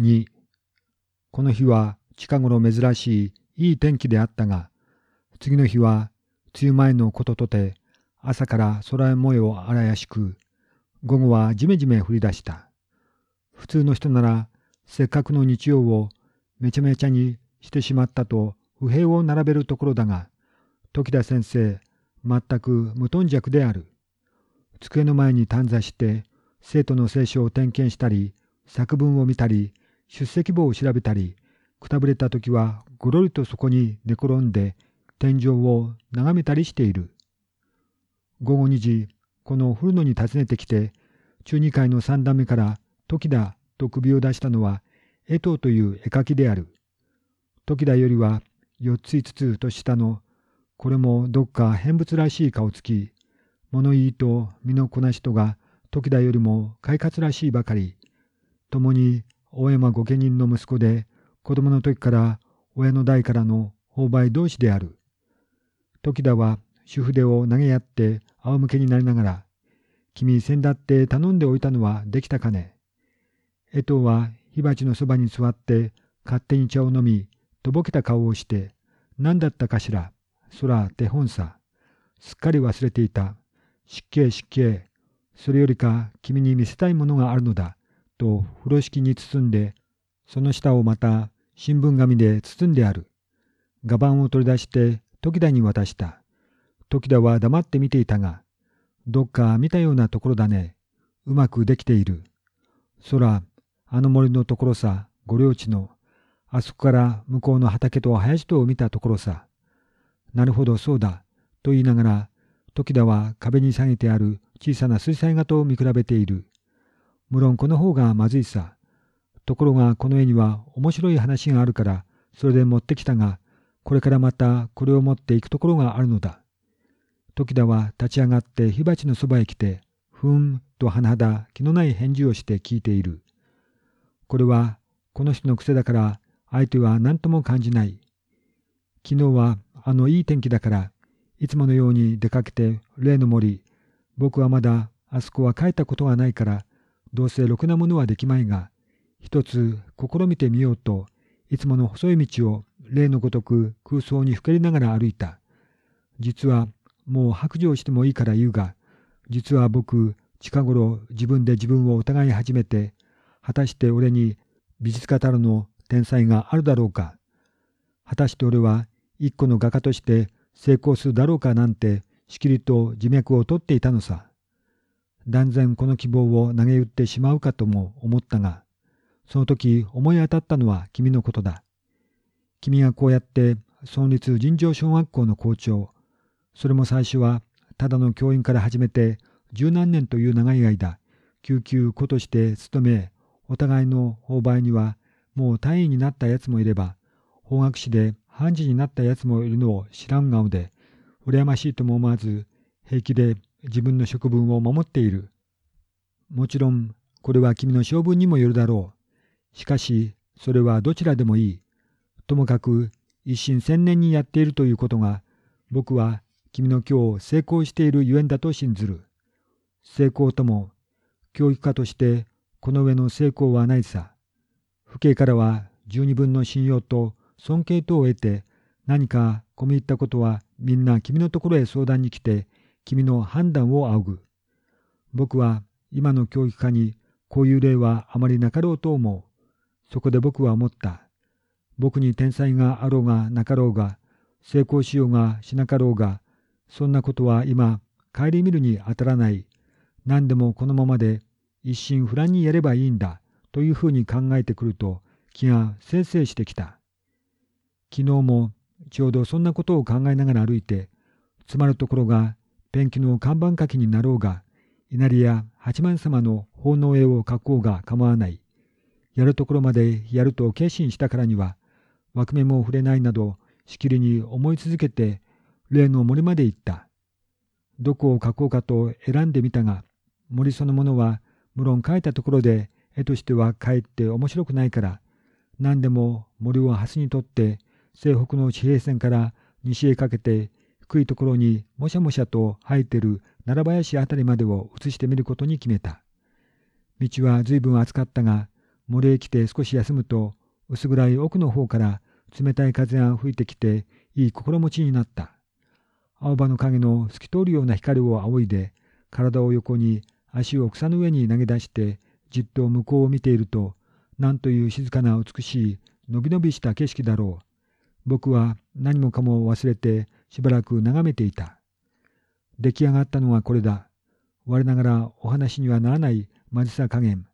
2この日は近頃珍しいいい天気であったが、次の日は梅雨前のこととて朝から空へ模様荒やしく、午後はじめじめ降り出した。普通の人ならせっかくの日曜をめちゃめちゃにしてしまったと不平を並べるところだが、時田先生、全く無頓着である。机の前に短座して生徒の聖書を点検したり、作文を見たり、出席簿を調べたり、くたぶれた時はぐろりとそこに寝転んで天井を眺めたりしている。午後2時、この古野に訪ねてきて、中二階の三段目から時田と首を出したのは、江藤という絵描きである。時田よりは四つ五つと下の、これもどっか変物らしい顔つき、物言いと身のこなしとが時田よりも快活らしいばかり、共に大山御家人の息子で、子供の時から親の代からの購買同士である。時田は主筆を投げやって仰向けになりながら、君先だって頼んでおいたのはできたかね。江藤は火鉢のそばに座って勝手に茶を飲み、とぼけた顔をして、何だったかしら、そら手本さ。すっかり忘れていた。失敬失敬。それよりか君に見せたいものがあるのだ。と風呂敷に包んで、その下をまた新聞紙で包んである。画板を取り出して時田に渡した。時田は黙って見ていたが、どっか見たようなところだね。うまくできている。空、あの森のところさ、ご領地の、あそこから向こうの畑と林とを見たところさ。なるほど、そうだ。と言いながら、時田は壁に下げてある小さな水彩画と見比べている。無論この方がまずいさ。ところがこの絵には面白い話があるから、それで持ってきたが、これからまたこれを持っていくところがあるのだ。時田は立ち上がって火鉢のそばへ来て、ふんと甚だ気のない返事をして聞いている。これはこの人の癖だから相手は何とも感じない。昨日はあのいい天気だから、いつものように出かけて例の森、僕はまだあそこは帰ったことがないから、どうせろくなものはできまいが、一つ試みてみようと、いつもの細い道を例のごとく空想にふけりながら歩いた。実はもう白状してもいいから言うが、実は僕、近頃自分で自分を疑い始めて、果たして俺に美術家たるの天才があるだろうか。果たして俺は一個の画家として成功するだろうかなんてしきりと自脈を取っていたのさ。断然この希望を投げ打ってしまうかとも思ったが、その時思い当たったのは君のことだ。君がこうやって創立尋常小学校の校長、それも最初はただの教員から始めて十何年という長い間、救急子として勤め、お互いの購買にはもう単位になったやつもいれば、法学士で判事になったやつもいるのを知らん顔で、羨ましいとも思わず、平気で自分の職分を守っている。もちろん、これは君の性分にもよるだろう。しかし、それはどちらでもいい。ともかく、一心千年にやっているということが、僕は君の今日成功しているゆえんだと信ずる。成功とも、教育家としてこの上の成功はないさ。父兄からは十二分の信用と尊敬等を得て、何か込み入ったことはみんな君のところへ相談に来て、君の判断を仰ぐ。僕は今の教育家にこういう例はあまりなかろうと思う。そこで僕は思った。僕に天才があろうがなかろうが、成功しようがしなかろうが、そんなことは今、顧みるに当たらない。何でもこのままで一心不乱にやればいいんだというふうに考えてくると気がせいせいしてきた。昨日もちょうどそんなことを考えながら歩いて、つまるところがペンキの看板書きになろうが、稲荷や八幡様の奉納絵を描こうが構わない。やるところまでやると決心したからには、枠目も触れないなど、しきりに思い続けて例の森まで行った。どこを描こうかと選んでみたが、森そのものは無論描いたところで絵としてはかえって面白くないから、何でも森を端にとって西北の地平線から西へかけて低いところにもしゃもしゃと生えてる奈良林あたりまでを移してみることに決めた。道は随分暑かったが、森へ来て少し休むと、薄暗い奥の方から冷たい風が吹いてきて、いい心持ちになった。青葉の影の透き通るような光を仰いで、体を横に足を草の上に投げ出して、じっと向こうを見ていると、なんという静かな美しい、のびのびした景色だろう。僕は何もかも忘れてしばらく眺めていた。出来上がったのはこれだ。我ながらお話にはならないまずさ加減。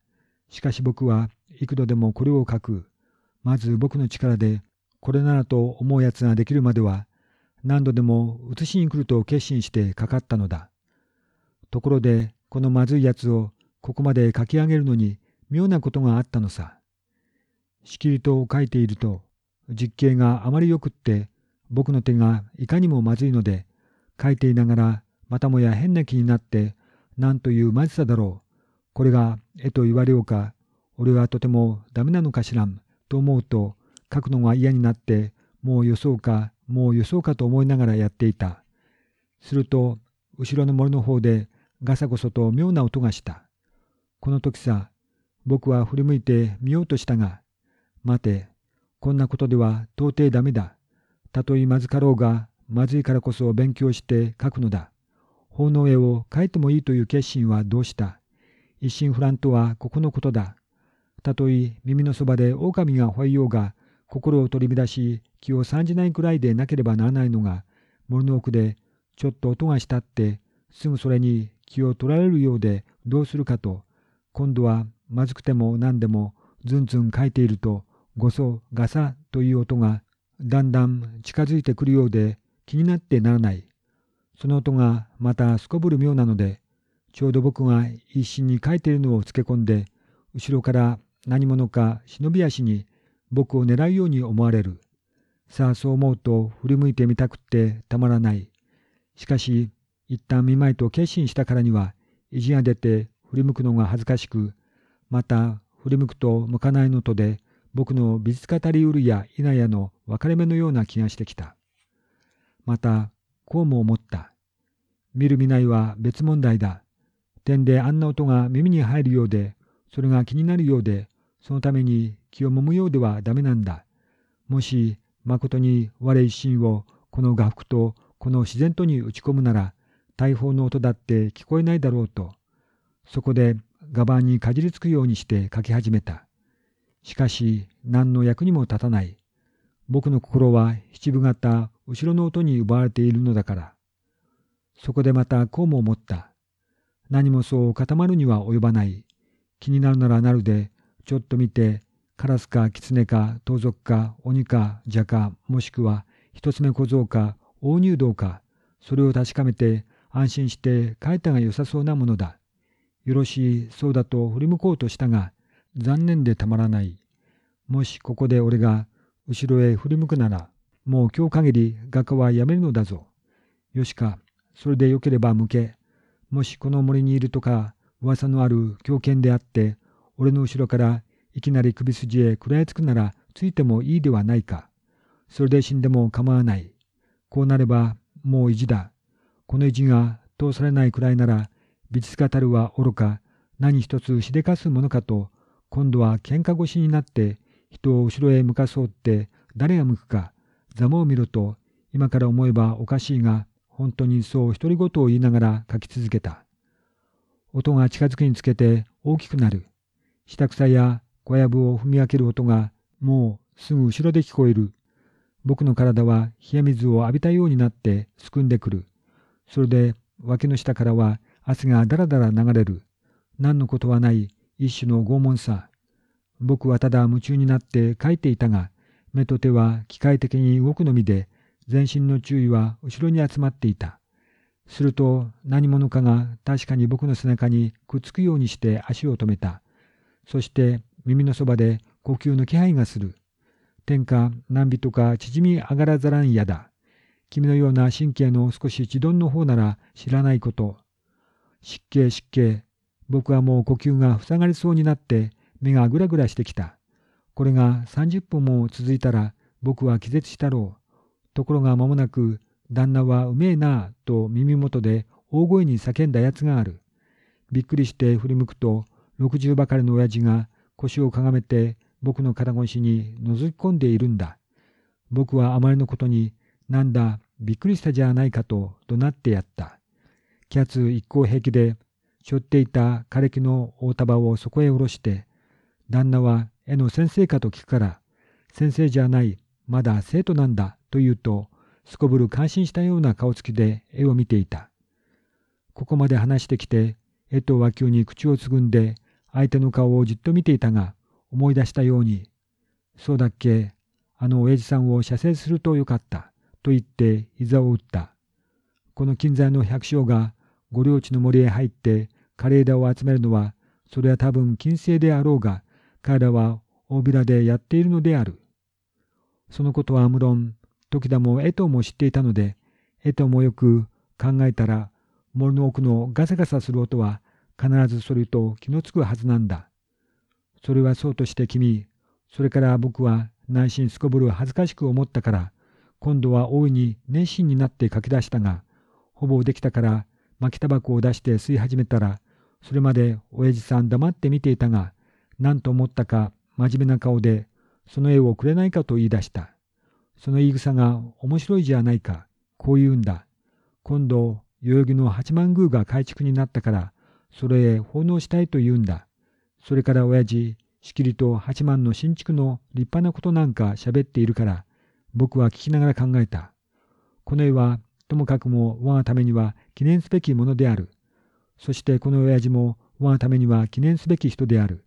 しかし僕は幾度でもこれを書く。まず僕の力でこれならと思うやつができるまでは何度でも写しに来ると決心してかかったのだ。ところでこのまずいやつをここまで書き上げるのに妙なことがあったのさ。しきりと書いていると実景があまりよくって僕の手がいかにもまずいので書いていながらまたもや変な気になって何というまずさだろう。これが絵と言われようか俺はとてもダメなのかしらんと思うと書くのが嫌になってもうよそうかもうよそうかと思いながらやっていた。すると後ろの森の方でガサゴソと妙な音がした。この時さ僕は振り向いて見ようとしたが待てこんなことでは到底ダメだ。たとえまずかろうが、まずいからこそ勉強して書くのだ。法の絵を描いてもいいという決心はどうした？一心不乱とはここのことだ。たとえ耳のそばで狼が吠えようが、心を取り乱し、気を散じないくらいでなければならないのが、森の奥でちょっと音がしたって、すぐそれに気を取られるようでどうするかと、今度はまずくても何でもずんずん書いていると、ごそガサという音がだんだん近づいてくるようで気になってならない。その音がまたすこぶる妙なので、ちょうど僕が一心に書いているのをつけ込んで、後ろから何者か忍び足に僕を狙うように思われる。さあそう思うと振り向いてみたくってたまらない。しかし、一旦見舞いと決心したからには、意地が出て振り向くのが恥ずかしく、また振り向くと向かないのとで、僕の美術語りうるや否やの分かれ目のような気がしてきた。また、こうも思った。見る見ないは別問題だ。点であんな音が耳に入るようで、それが気になるようで、そのために気をもむようではダメなんだ。もし、まことに我一心をこの画幅とこの自然とに打ち込むなら、大砲の音だって聞こえないだろうと。そこで画板にかじりつくようにして書き始めた。しかし何の役にも立たない。僕の心は七分型後ろの音に奪われているのだから。そこでまたこうも思った。何もそう固まるには及ばない。気になるならなるで、ちょっと見て、カラスかキツネか盗賊か鬼か蛇かもしくは一つ目小僧か大入道か、それを確かめて安心して書いたが良さそうなものだ。よろしい、そうだと振り向こうとしたが、残念でたまらない。もしここで俺が後ろへ振り向くなら、もう今日限り画家はやめるのだぞ。よしか、それでよければ向け。もしこの森にいるとか噂のある狂犬であって、俺の後ろからいきなり首筋へ食らいつくならついてもいいではないか。それで死んでも構わない。こうなればもう意地だ。この意地が通されないくらいなら、美術家たるは愚か、何一つしでかすものかと今度は喧嘩腰になって人を後ろへ向かそうって誰が向くかざまを見ると今から思えばおかしいが本当にそう独り言を言いながら書き続けた。音が近づくにつけて大きくなる。下草や小籔を踏み分ける音がもうすぐ後ろで聞こえる。僕の体は冷や水を浴びたようになってすくんでくる。それで脇の下からは汗がだらだら流れる。何のことはない一種の拷問さ。僕はただ夢中になって書いていたが、目と手は機械的に動くのみで、全身の注意は後ろに集まっていた。すると何者かが確かに僕の背中にくっつくようにして足を止めた。そして耳のそばで呼吸の気配がする。天下何人か縮み上がらざらんやだ。君のような神経の少し地丼の方なら知らないこと。湿気湿気、僕はもう呼吸が塞がりそうになって目がぐらぐらしてきた。これが30分も続いたら僕は気絶したろう。ところが間もなく旦那はうめえなあと耳元で大声に叫んだやつがある。びっくりして振り向くと60ばかりの親父が腰をかがめて僕の肩越しに覗き込んでいるんだ。僕はあまりのことになんだびっくりしたじゃないかと怒鳴ってやった。キャツ一向平気で背負っていた枯れ木の大束をそこへ下ろして、旦那は絵の先生かと聞くから、先生じゃない、まだ生徒なんだと言うと、すこぶる感心したような顔つきで絵を見ていた。ここまで話してきて、絵と和球に口をつぐんで、相手の顔をじっと見ていたが、思い出したように、そうだっけ、あの親父さんを射精するとよかった、と言って膝を打った。この近在の百姓が御領地の森へ入って枯れ枝を集めるのは、それは多分金星であろうが、彼らは大びらでやっているのである。そのことは無論、時田も江藤も知っていたので、江藤もよく考えたら、森の奥のガサガサする音は必ずそれと気のつくはずなんだ。それはそうとして君、それから僕は内心すこぶる恥ずかしく思ったから、今度は大いに熱心になって書き出したが、ほぼできたから巻きタバコを出して吸い始めたら、それまで親父さん黙って見ていたが、何と思ったか真面目な顔で、その絵をくれないかと言い出した。その言い草が面白いじゃないか。こう言うんだ。今度、代々木の八幡宮が改築になったから、それへ奉納したいと言うんだ。それから親父、しきりと八幡の新築の立派なことなんか喋っているから、僕は聞きながら考えた。この絵は、ともかくも我がためには記念すべきものである。そしてこの親父も我がためには記念すべき人である。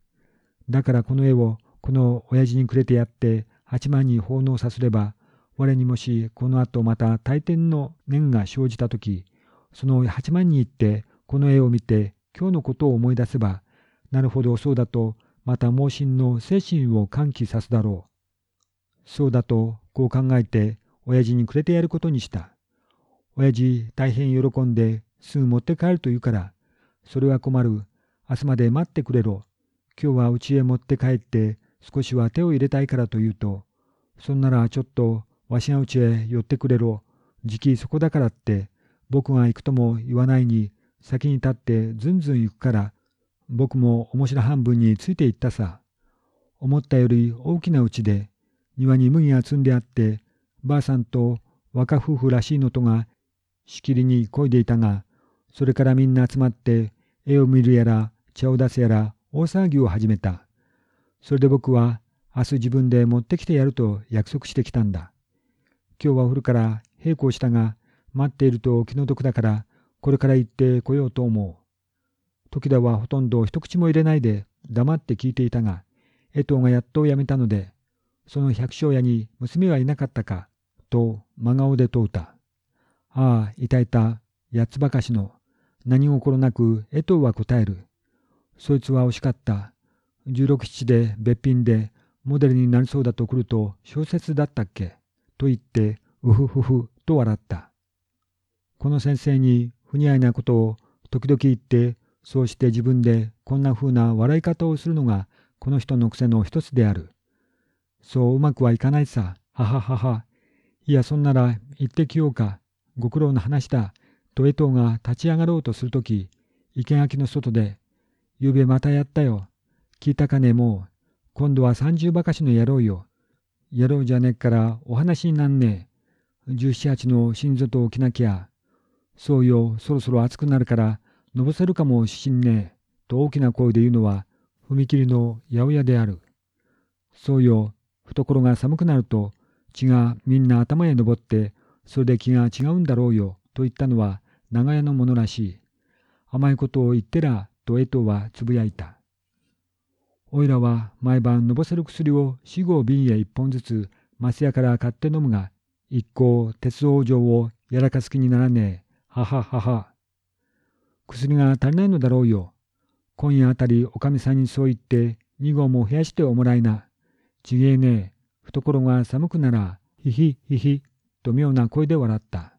だからこの絵をこの親父にくれてやって八幡に奉納させれば、我にもしこの後また大天の念が生じた時、その八幡に行ってこの絵を見て今日のことを思い出せば、なるほどそうだと、また盲信の精神を喚起さすだろう。そうだと、こう考えて、親父にくれてやることにした。親父、大変喜んで、すぐ持って帰ると言うから、それは困る。明日まで待ってくれろ。今日は家へ持って帰って、少しは手を入れたいからと言うと、そんならちょっと、わしが家へ寄ってくれろ。じきそこだからって、僕が行くとも言わないに、先に立ってずんずん行くから、僕も面白半分についていったさ。思ったより大きな家で、庭に麦が積んであって、ばあさんと若夫婦らしいのとがしきりに漕いでいたが、それからみんな集まって絵を見るやら茶を出すやら大騒ぎを始めた。それで僕は明日自分で持ってきてやると約束してきたんだ。今日はおるから並行したが、待っていると気の毒だからこれから行ってこようと思う。時田はほとんど一口も入れないで黙って聞いていたが、江藤がやっと辞めたので、その百姓家に娘はいなかったか、と真顔で問うた。ああ、いたいた、八つばかしの。何心なく江藤は答える。そいつは惜しかった。十六七で別品でモデルになりそうだと来ると小説だったっけ？と言って、うふふふと笑った。この先生に不似合いなことを時々言って、そうして自分でこんな風な笑い方をするのがこの人の癖の一つである。そううまくはいかないさ。はははは。いや、そんなら行ってきようか。ご苦労の話だ。と江藤が立ち上がろうとするとき、池垣の外で、ゆうべまたやったよ。聞いたかねもう。今度は三十ばかしの野郎よ。野郎じゃねえからお話になんねえ。十七八の心臓と起きなきゃ。そうよ、そろそろ暑くなるから、のぼせるかもしんねえ。と大きな声で言うのは、踏切の八百屋である。そうよ、懐が寒くなると、血がみんな頭へ登って、それで気が違うんだろうよ、と言ったのは長屋のものらしい。甘いことを言ってら、と江藤はつぶやいた。おいらは毎晩のぼせる薬を四合瓶へ一本ずつ、マ屋から買って飲むが、一向鉄道上をやらかす気にならねえ。はははは。薬が足りないのだろうよ。今夜あたりおかみさんにそう言って二合も増やしておもらいな。ちげえねえ。懐が寒くなら、ひひひひ、と妙な声で笑った。